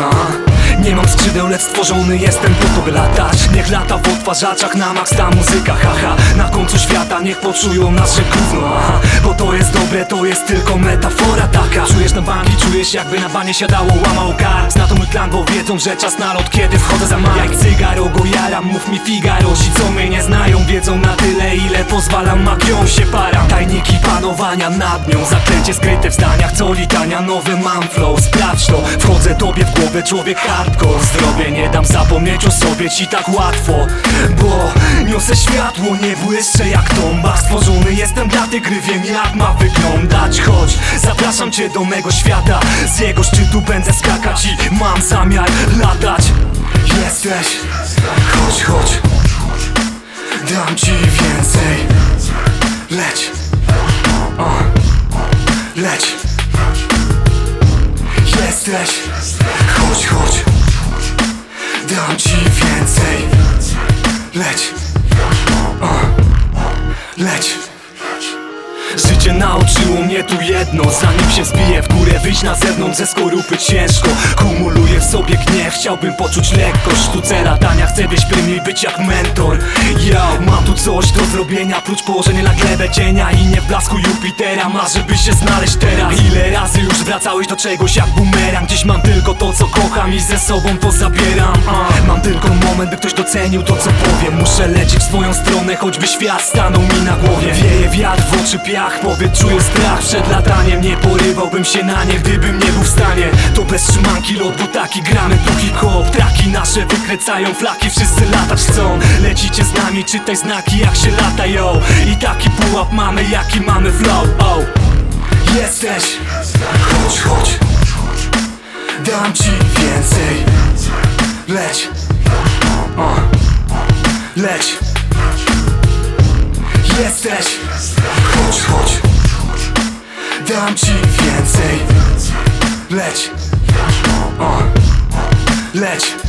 Aha. Nie mam skrzydeł, lecz stworzony jestem po to, by latać. Niech lata w odtwarzaczach na max ta muzyka, haha Na końcu świata niech poczują nas, że gówno, aha. Bo to jest dobre, to jest tylko metafora taka. Czujesz na banki, czujesz jakby na banie siadało łamał kark Zna to mój klan, bo wiedzą, że czas na lot, kiedy wchodzę za mark. Jak cygaro go jaram, mów mi Figaro. Ci co mnie nie znają, wiedzą na tyle, ile pozwalam. Magią się param, tajniki panowania nad nią. Zaklęcie skryte w zdaniach, co litania Nowy mam flow, sprawdź to. Wchodzę tobie w głowę, człowiek hardcore Zdrowie nie dam zapomnieć o sobie ci tak łatwo Bo niosę światło, nie błyszczę jak tomba Stworzony jestem dla tej gry, wiem jak ma wyglądać. Chodź, zapraszam cię do mego świata. Z jego szczytu będę skakać i mam zamiar latać. Jesteś, chodź, chodź. Dam ci więcej. Leć. Leć. Jesteś. Chodź, chodź Dam ci więcej. Leć. Leć. Życie nauczyło mnie tu jedno. Zanim się zbiję w górę, wyjść na zewnątrz ze skorupy ciężko. Kumuluję w sobie gniew, chciałbym poczuć lekkość Sztuce latania, chcę być pełniej być jak mentor. Yo, zrobienia. Prócz położenia na glebę cienia I nie w blasku Jupitera. Marzę by się znaleźć teraz. Ile razy już wracałeś do czegoś jak bumerang? Dziś mam tylko to co kocham i ze sobą to zabieram. A, Mam tylko moment by ktoś docenił to co powiem. Muszę lecieć w swoją stronę, choćby świat stanął mi na głowie. Wieje wiatr w oczy piach, powiedz czuję strach. Przed lataniem nie porywałbym się na nie, gdybym nie był w stanie. To bez trzymanki lot, bo taki gramy. Tu hip-hop Traki nasze wykręcają flaki, wszyscy latać chcą. Lecicie z nami, czytaj znaki jak się yo. I taki pułap mamy, jaki mamy flow, oh. Jesteś, chodź, chodź. Dam ci więcej. Leć. O. Leć. Jesteś. Chodź, chodź. Dam ci więcej. Leć. O. Leć